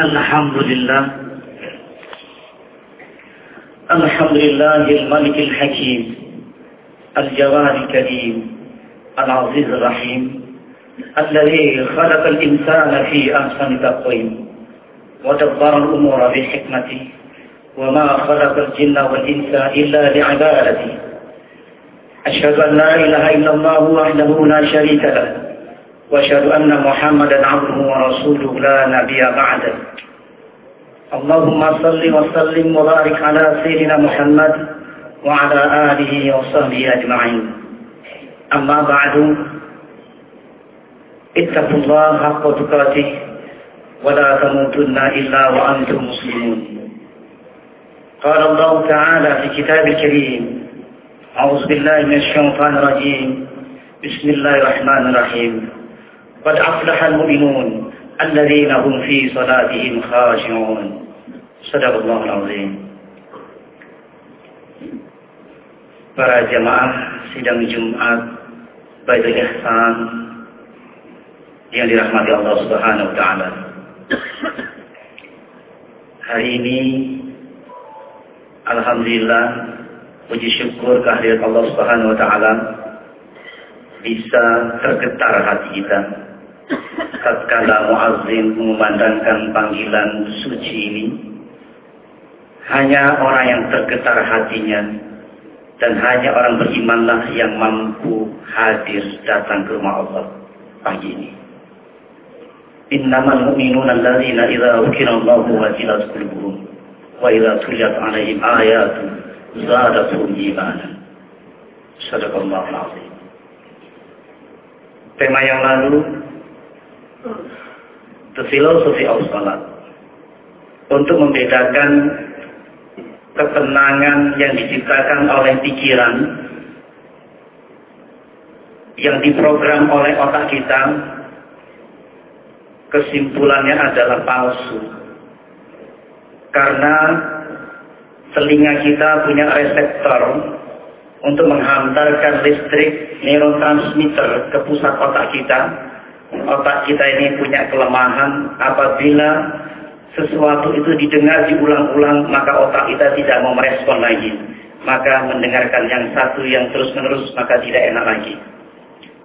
الحمد لله الحمد لله الملك الحكيم الجواد الكريم العزيز الرحيم الذي خلق الإنسان في أحسن تقويم ودبر الأمور بحكمته وما خلق الجن والإنس إلا لعبادته. أشهد أن لا إله إلا الله وحده لا شريك له. وأشهد أن محمدا عبده ورسوله لا نبي بعده اللهم صل وسلم وبارك على سيدنا محمد وعلى آله وصحبه أجمعين. أما بعد اتقوا الله حق تقاته ولا تموتن إلا وأنتم مسلمون. قال الله تعالى في كتاب الكريم أعوذ بالله من الشيطان الرجيم. بسم الله الرحمن الرحيم. قد أفلح المؤمنون الذين هم في صلاتهم خاشعون صدق الله العظيم para jamaah sidang Jumat Baitul Ihsan yang dirahmati Allah Subhanahu wa taala. Hari ini alhamdulillah puji syukur kehadirat Allah Subhanahu wa taala bisa tergetar hati kita tatkala muazzin mengumandangkan panggilan suci ini hanya orang yang tergetar hatinya dan hanya orang berimanlah yang mampu hadir datang ke rumah Allah pagi ini. Innamal mu'minuna alladzina idza dzukira Allahu wajilat qulubuhum wa idza tuliyat 'alaihim ayatu zadatuhum imanan. Sadaqallahu alazim. Tema yang lalu The Philosophy of Salat. Untuk membedakan ketenangan yang diciptakan oleh pikiran yang diprogram oleh otak kita kesimpulannya adalah palsu. Karena telinga kita punya reseptor untuk menghantarkan listrik neurotransmitter ke pusat otak kita otak kita ini punya kelemahan apabila sesuatu itu didengar diulang-ulang maka otak kita tidak mau merespon lagi. Maka mendengarkan yang satu yang terus-menerus maka tidak enak lagi.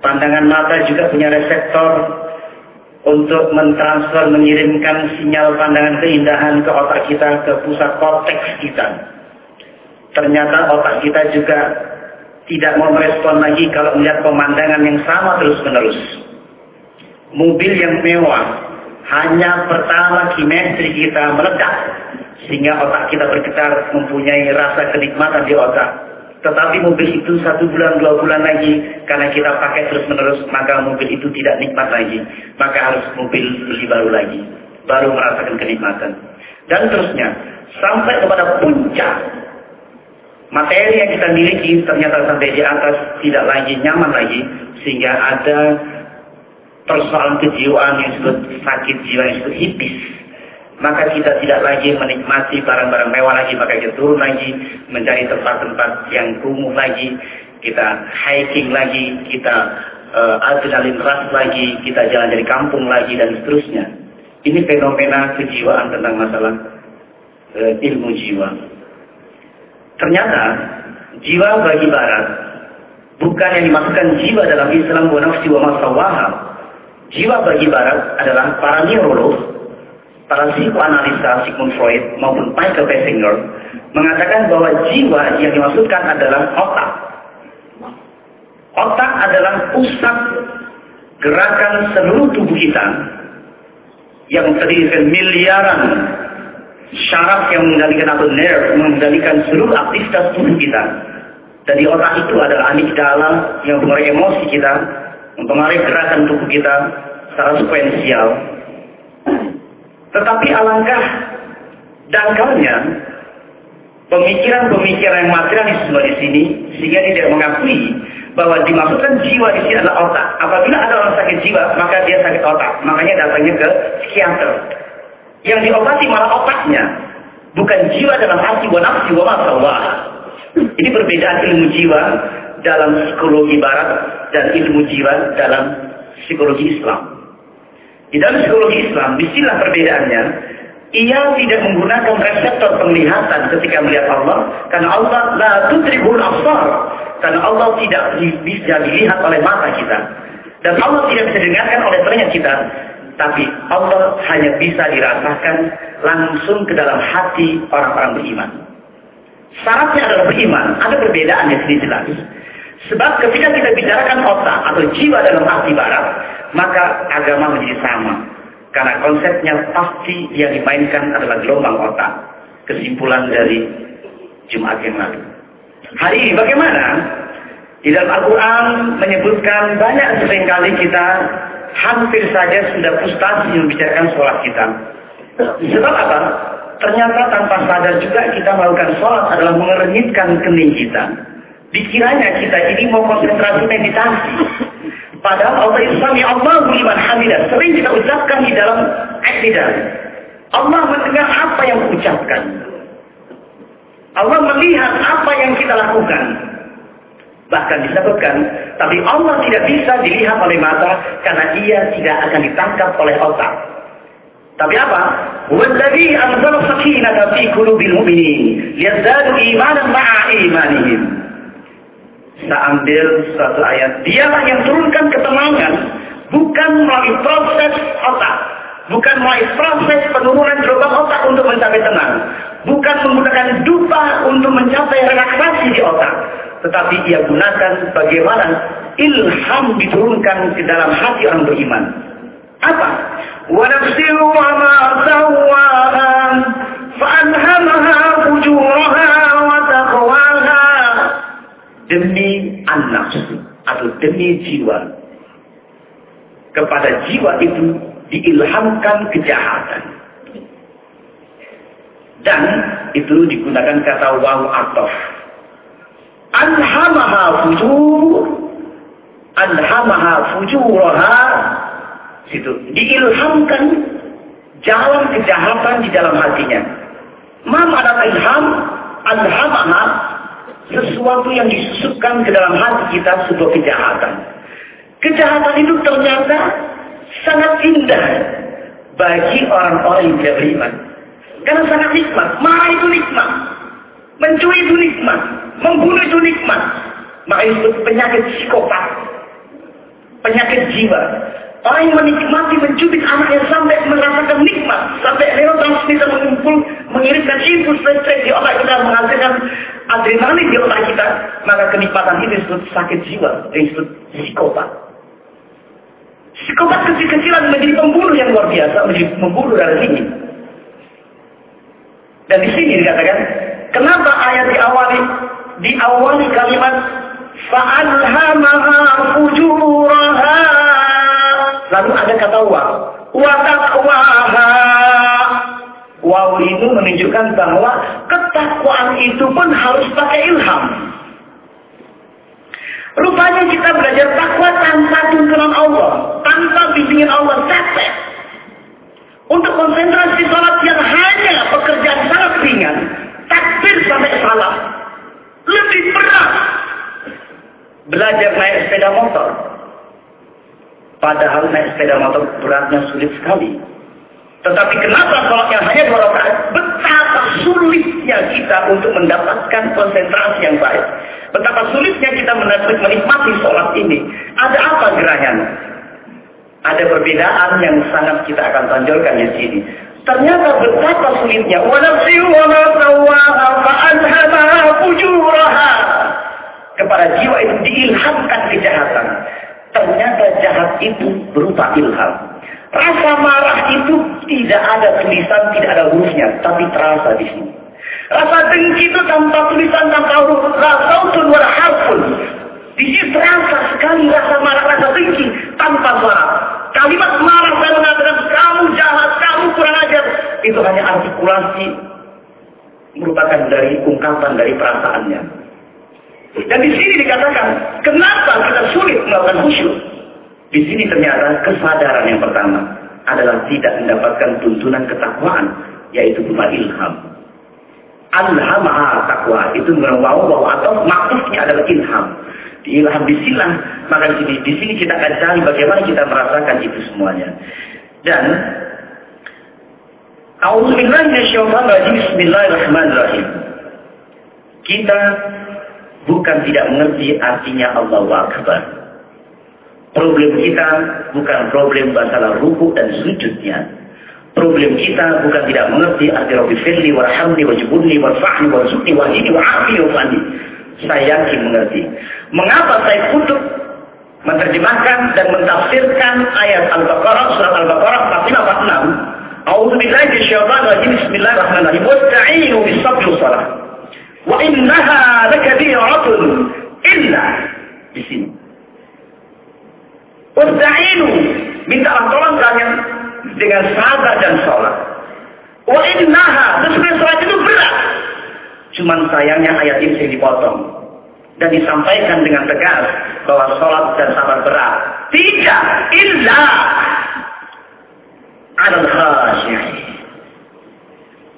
Pandangan mata juga punya reseptor untuk mentransfer mengirimkan sinyal pandangan keindahan ke otak kita ke pusat korteks kita. Ternyata otak kita juga tidak mau merespon lagi kalau melihat pemandangan yang sama terus-menerus mobil yang mewah. Hanya pertama kimetri kita meledak sehingga otak kita bergetar mempunyai rasa kenikmatan di otak. Tetapi mobil itu satu bulan dua bulan lagi karena kita pakai terus menerus maka mobil itu tidak nikmat lagi. Maka harus mobil beli baru lagi baru merasakan kenikmatan. Dan terusnya sampai kepada puncak. Materi yang kita miliki ternyata sampai di atas tidak lagi nyaman lagi sehingga ada persoalan kejiwaan yang disebut sakit jiwa yang disebut hipis maka kita tidak lagi menikmati barang-barang mewah lagi maka kita turun lagi mencari tempat-tempat yang kumuh lagi kita hiking lagi kita uh, adrenalin rush lagi kita jalan dari kampung lagi dan seterusnya. Ini fenomena kejiwaan tentang masalah uh, ilmu jiwa. Ternyata jiwa bagi barat bukan yang dimaksudkan jiwa dalam Islam wa nafsi wa masawaha Jiwa bagi Barat adalah para neurolog, para psikoanalisa Sigmund Freud maupun Michael Basinger mengatakan bahwa jiwa yang dimaksudkan adalah otak. Otak adalah pusat gerakan seluruh tubuh kita yang terdiri dari miliaran syaraf yang mengendalikan atau nerve mengendalikan seluruh aktivitas tubuh kita. Dan di otak itu adalah amigdala yang mempengaruhi emosi kita, mempengaruhi gerakan tubuh kita secara sekuensial. Tetapi alangkah dangkalnya pemikiran-pemikiran yang materialisme di sini sehingga tidak mengakui bahwa dimaksudkan jiwa di sini adalah otak. Apabila ada orang sakit jiwa, maka dia sakit otak. Makanya datangnya ke psikiater. Yang diobati malah otaknya, bukan jiwa dalam hati wa nafsi wa masalah. Ini perbedaan ilmu jiwa dalam psikologi barat dan ilmu jiwa dalam psikologi Islam. Di dalam psikologi Islam, di sinilah perbedaannya. Ia tidak menggunakan reseptor penglihatan ketika melihat Allah karena Allah la tudrikul absar karena Allah tidak bisa dilihat oleh mata kita dan Allah tidak bisa didengarkan oleh telinga kita tapi Allah hanya bisa dirasakan langsung ke dalam hati orang-orang beriman. Syaratnya adalah beriman, ada perbedaan yang jelas. Sebab ketika kita bicarakan otak atau jiwa dalam arti barat, maka agama menjadi sama. Karena konsepnya pasti yang dimainkan adalah gelombang otak. Kesimpulan dari Jumat yang lalu. Hari ini bagaimana? Di dalam Al-Quran menyebutkan banyak sering kali kita hampir saja sudah frustasi membicarakan sholat kita. Sebab apa? Ternyata tanpa sadar juga kita melakukan sholat adalah mengernyitkan kening kita. Dikiranya kita ini mau konsentrasi meditasi. Padahal Allah Islami Allah liman hamidah. Sering kita ucapkan di dalam akidah. Allah mendengar apa yang ucapkan. Allah melihat apa yang kita lakukan. Bahkan disebutkan, tapi Allah tidak bisa dilihat oleh mata karena ia tidak akan ditangkap oleh otak. Tapi apa? Walladhi anzal sakinata fi qulubil mu'minin liyazdadu imanan ma'a imanihim. Saya ambil suatu ayat. Dialah yang turunkan ketenangan bukan melalui proses otak. Bukan melalui proses penurunan gelombang otak untuk mencapai tenang. Bukan menggunakan dupa untuk mencapai relaksasi di otak. Tetapi ia gunakan bagaimana ilham diturunkan ke dalam hati orang beriman. Apa? Wa nafsiru wa ma demi anak atau demi jiwa. Kepada jiwa itu diilhamkan kejahatan. Dan itu digunakan kata waw atof. Alhamaha fujur. Alhamaha fujuraha. Situ. Diilhamkan jalan kejahatan di dalam hatinya. Ma ada ilham? Alhamaha sesuatu yang disusupkan ke dalam hati kita sebuah kejahatan. Kejahatan itu ternyata sangat indah bagi orang-orang yang tidak beriman. Karena sangat nikmat. Marah itu nikmat. Mencuri itu nikmat. Membunuh itu nikmat. Maka itu penyakit psikopat. Penyakit jiwa. Orang yang menikmati mencubit anaknya sampai merasakan nikmat. Sampai neurotransmitter mengumpul, mengirimkan impuls listrik di otak kita, menghasilkan adrenalin di otak kita. Maka kenikmatan itu disebut sakit jiwa. Disebut psikopat. Psikopat kecil-kecilan menjadi pembunuh yang luar biasa. Menjadi pembunuh dari sini. Dan di sini dikatakan, kenapa ayat diawali diawali kalimat fa'alhamaha fujuraha lalu ada kata wa. Wa taqwaha. Waw itu menunjukkan bahwa ketakwaan itu pun harus pakai ilham. Rupanya kita belajar takwa tanpa tuntunan Allah tanpa bimbingan Allah capek. Untuk konsentrasi salat yang hanya pekerjaan sangat ringan takbir sampai salah lebih berat. Belajar naik sepeda motor. Padahal naik sepeda motor beratnya sulit sekali. Tetapi kenapa sholatnya hanya dua rakaat? Betapa sulitnya kita untuk mendapatkan konsentrasi yang baik. Betapa sulitnya kita menikmati sholat ini. Ada apa gerahnya? Ada perbedaan yang sangat kita akan tonjolkan di sini. Ternyata betapa sulitnya. Wa ma. Kepada jiwa itu diilhamkan kejahatan Ternyata jahat itu berupa ilham. Rasa marah itu tidak ada tulisan, tidak ada hurufnya, tapi terasa di sini. Rasa dengki itu tanpa tulisan, tanpa huruf, rasa utun wala harfun. Di sini terasa sekali rasa marah, rasa dengki tanpa suara. Kalimat marah saya mengatakan kamu jahat, kamu kurang ajar. Itu hanya artikulasi merupakan dari ungkapan dari perasaannya. Dan di sini dikatakan, kenapa kita sulit melakukan khusyuk? Di sini ternyata kesadaran yang pertama adalah tidak mendapatkan tuntunan ketakwaan, yaitu berupa ilham. Alhamah takwa itu membawa bahwa atau maksudnya adalah ilham. Ilham disilah, maka di sini, di sini kita akan cari bagaimana kita merasakan itu semuanya. Dan Bismillahirrahmanirrahim. Kita bukan tidak mengerti artinya Allah Akbar. Problem kita bukan problem masalah ruku dan sujudnya. Problem kita bukan tidak mengerti arti Rabbi Firli, Warhamni, Wajibunni, Warfa'ni, Warzuqni, Wahidi, Wa'afi, Wa'ani. Saya yakin mengerti. Mengapa saya kutuk menerjemahkan dan mentafsirkan ayat Al-Baqarah, surat Al-Baqarah 45 46. A'udzu billahi minasyaitonir rajim. Bismillahirrahmanirrahim. Wasta'inu bis-sabri. Wa innaha lakabiratun illa di sini. Wasta'inu minta tolong kalian dengan sabar dan sholat. Wa innaha sesungguhnya sholat itu berat. Cuman sayangnya ayat ini sering dipotong dan disampaikan dengan tegas bahwa sholat dan sabar berat. Tidak, illa al khasyi'in.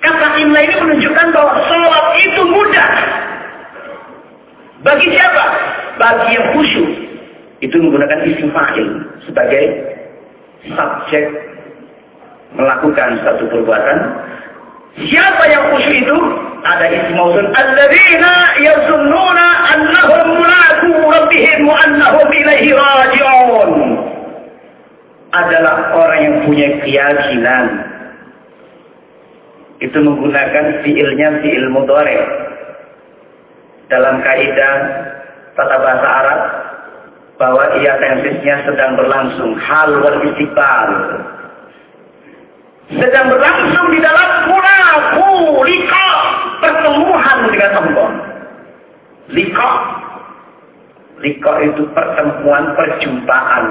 Kata illa ini menunjukkan bahwa sholat itu mudah. Bagi siapa? Bagi yang khusyuk. Itu menggunakan isim fa'il sebagai subjek melakukan satu perbuatan. Siapa yang khusyuk itu? Ada isim mausul. Alladzina yazunnuna annahum mulaku rabbihim wa annahum ilaihi raji'un. Adalah orang yang punya keyakinan. Itu menggunakan fiilnya fiil mudhari. Dalam kaidah tata bahasa Arab bahwa ia tensisnya sedang berlangsung. Hal wal istiqbal sedang berlangsung di dalam mulaku lika pertemuan dengan Allah. Lika. Lika itu pertemuan perjumpaan.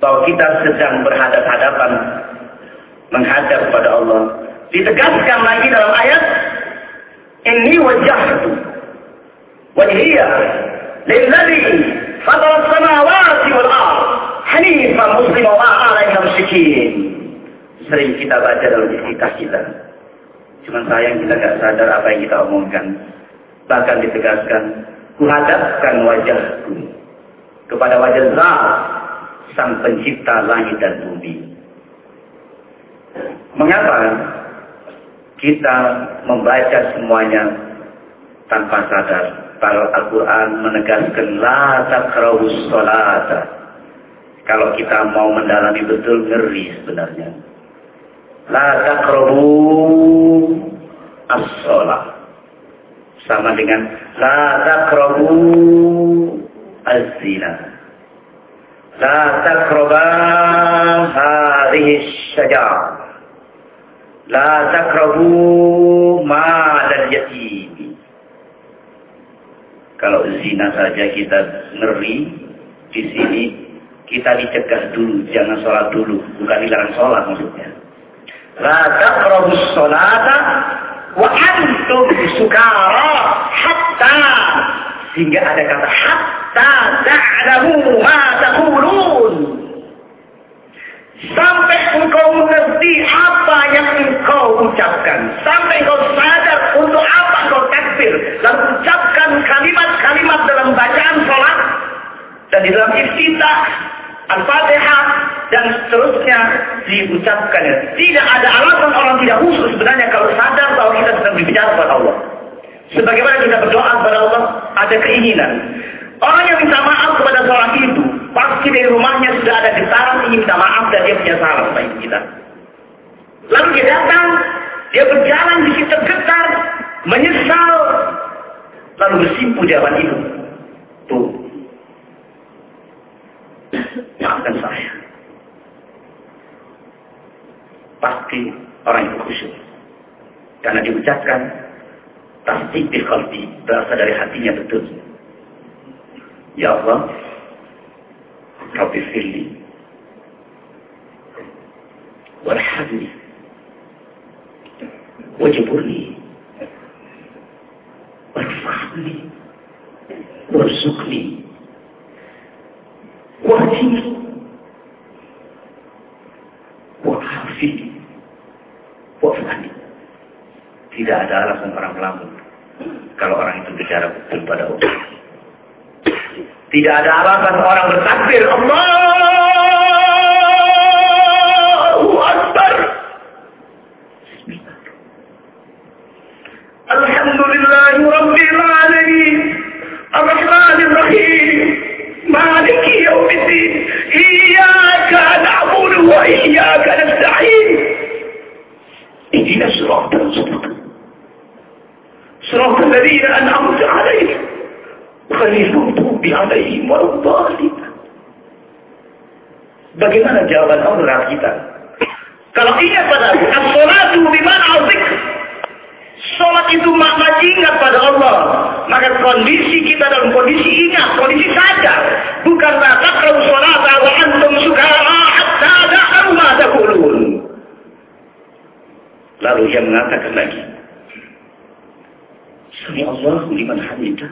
Bahwa kita sedang berhadap-hadapan menghadap kepada Allah. Ditegaskan lagi dalam ayat ini wajah itu wajhiya lilladzi fatara samawati wal ardh hanifan musliman wa alaihi musyrikin. Sering kita baca dalam istiqah kita. Cuma sayang kita nggak sadar apa yang kita omongkan. Bahkan ditegaskan, kuhadapkan wajahku kepada wajah Zat, sang pencipta langit dan bumi. Mengapa kita membaca semuanya tanpa sadar? Kalau Al-Quran menegaskan la takrahus salata kalau kita mau mendalami betul ngeri sebenarnya. La taqrabu as-shalah. Sama dengan la taqrabu az-zina. La taqraba hadhihi syajar. La taqrabu mal yatim. Kalau zina saja kita ngeri di sini kita dicegah dulu, jangan sholat dulu, bukan dilarang sholat maksudnya. La taqrabus sholata wa antum sukara hatta sehingga ada kata hatta ta'lamu ma taqulun sampai engkau mengerti apa yang engkau ucapkan sampai engkau sadar untuk apa engkau takbir lalu ucapkan kalimat-kalimat dalam bacaan sholat dan di dalam iftitah Al-Fatihah dan seterusnya diucapkan. Tidak ada alasan orang tidak khusus sebenarnya kalau sadar bahwa kita sedang berbicara kepada Allah. Sebagaimana kita berdoa kepada Allah, ada keinginan. Orang yang minta maaf kepada seorang itu, pasti dari rumahnya sudah ada getaran ingin minta maaf dan dia sama ibu kita. Lalu dia datang, dia berjalan di situ getar, menyesal, lalu bersimpu di hadapan ibu. Tuh, maafkan saya. Pasti orang itu khusyuk. Karena diucapkan pasti di berasal dari hatinya betul. Ya Allah, Rabbi firli, warhamni, wajiburni, warfahni, warzuqni, واهدني وعافني wa'afani. Tidak ada alasan orang melamun kalau orang itu bicara betul pada Allah. Tidak ada alasan orang bertakbir. Allahu Akbar. Alhamdulillah Rabbil Alamin. Ar-Rahman Rahim. Maliki Yawmiddin. Iyyaka na'budu wa iyyaka nasta'in. Ihdina siratal mustaqim. صراط الذين an'amta عليهم غير المغضوب عليهم ولا الضالين Bagaimana jawaban Allah kita? Kalau ingat pada as-salatu bimana zikr. Salat itu makna ingat pada Allah. Maka kondisi kita dalam kondisi ingat, kondisi sadar. Bukanlah takraw salat wa antum sukara hatta da'u ma taqulun. Lalu ia mengatakan lagi. Sami Allahu liman hamidah.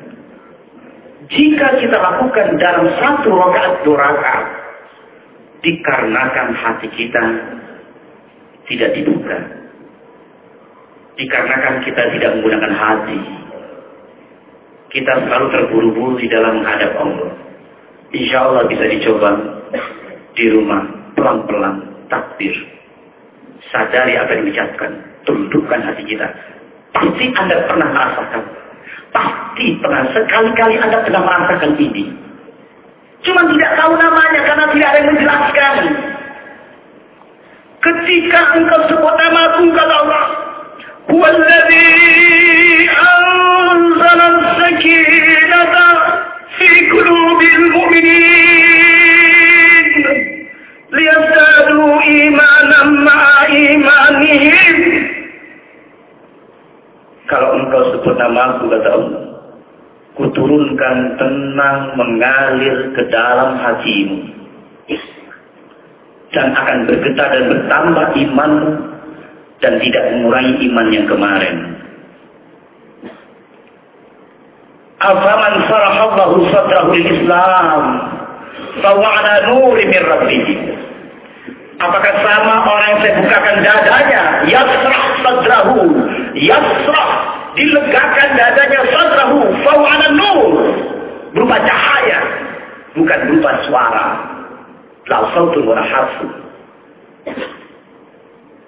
jika kita lakukan dalam satu rakaat dua rakaat dikarenakan hati kita tidak dibuka. Dikarenakan kita tidak menggunakan hati. Kita selalu terburu-buru di dalam menghadap Allah. Insya Allah bisa dicoba di rumah pelan-pelan takbir. Sadari apa yang diucapkan. Tundukkan hati kita. Pasti Anda pernah merasakan. Pasti pernah. Sekali-kali Anda pernah merasakan ini. Cuma tidak tahu namanya karena tidak ada yang menjelaskan. Ketika engkau sebut nama aku kata Allah, "Huwallazi anzala as-sakinata fi qulubil mu'minin liyazdadu imanan ma'a imanihim." Kalau engkau sebut nama aku kata Allah, kuturunkan tenang mengalir ke dalam hatimu dan akan bergetar dan bertambah iman dan tidak mengurangi iman yang kemarin. Afaman sarahallahu sadrahu islam bahwa ada nuri min rabbih. Apakah sama orang yang saya bukakan dadanya, yasrah sadrahu, yasrah, dilegakan dadanya sadrahu, bahwa ada nur, berupa cahaya, bukan berupa suara. La sautun wala harfu.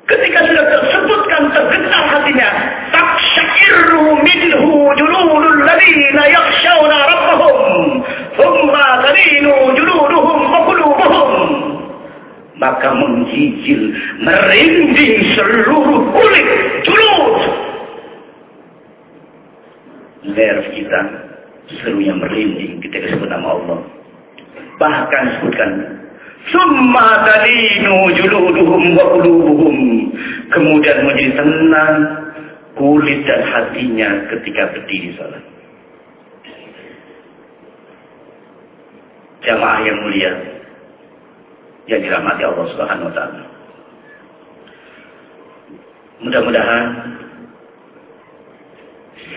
Ketika sudah tersebutkan tergetar hatinya, taksyairu minhu juludul ladina yakhshawna rabbahum, thumma talinu juluduhum wa qulubuhum. Maka menggigil, merinding seluruh kulit, Nerv kita seluruhnya merinding ketika sebut nama Allah. Bahkan sebutkan Summa talinu juluduhum wa qulubuhum. Kemudian menjadi tenang kulit dan hatinya ketika berdiri salat. Jamaah yang mulia yang dirahmati Allah Subhanahu wa taala. Mudah-mudahan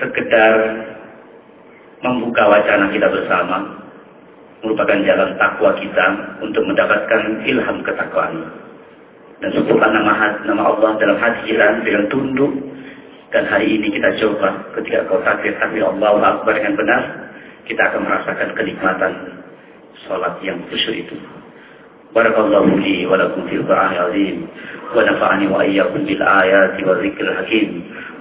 sekedar membuka wacana kita bersama merupakan jalan takwa kita untuk mendapatkan ilham ketakwaan. Dan sebutkan nama, nama Allah dalam hati kita dengan tunduk. Dan hari ini kita coba ketika kau takbir takbir Allah Akbar dengan benar, kita akan merasakan kenikmatan sholat yang khusyuk itu. Barakallahu li wa lakum fil Qur'anil azim wa nafa'ani wa iyyakum bil ayati wa dzikril hakim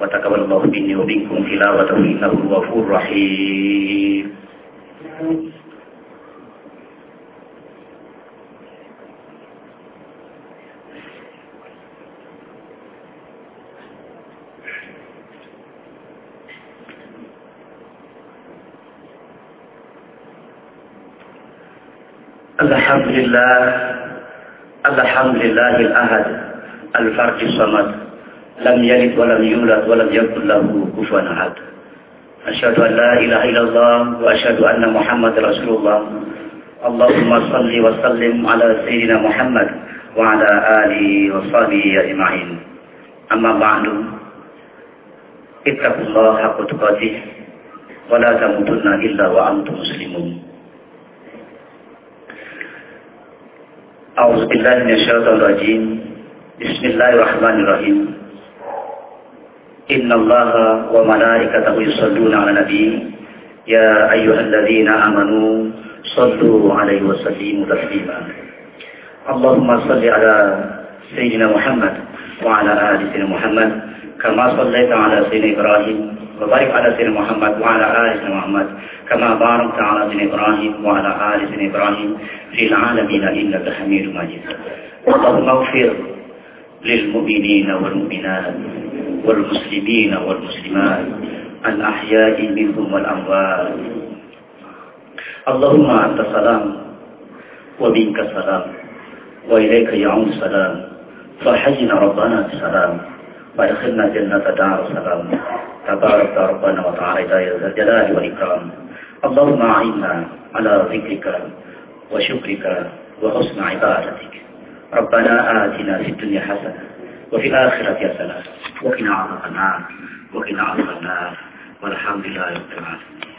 وتقبل الله مني ومنكم تلاوته إنه الغفور رحيم. الحمد لله الحمد لله الأحد الفرج الصمد. لم يلد ولم يولد ولم يكن له كفوا أحد. أشهد أن لا إله إلا الله وأشهد أن محمد رسول الله. اللهم صل وسلم على سيدنا محمد وعلى آله وصحبه أجمعين. أما بعد اتقوا الله حق تقاته ولا تموتن إلا وأنتم مسلمون. أعوذ بالله من الشيطان الرجيم. Bismillahirrahmanirrahim. Inna Allah wa إن الله وملائكته يصلون على النبي. يا أيها الذين آمنوا صلوا عليه وسلموا تسليما. اللهم صل على سيدنا محمد وعلى آل سيدنا محمد كما صليت على سيدنا إبراهيم وبارك على سيدنا محمد وعلى آل سيدنا محمد كما باركت على سيدنا إبراهيم وعلى آل سيدنا إبراهيم في العالمين إنك حميد مجيد. اللهم اغفر للمؤمنين والمؤمنات والمسلمين والمسلمات الأحياء منهم والأموات. اللهم أنت السلام ومنك السلام وإليك يعود السلام فحينا ربنا بالسلام وادخلنا جنة دار السلام تبارك ربنا وتعالى يا ذا الجلال والإكرام. اللهم أعنا على ذكرك وشكرك وحسن عبادتك. ربنا آتنا في الدنيا حسنة وفي الآخرة حسنة وقنا عذاب النار. وقنا عذاب النار. والحمد لله رب العالمين.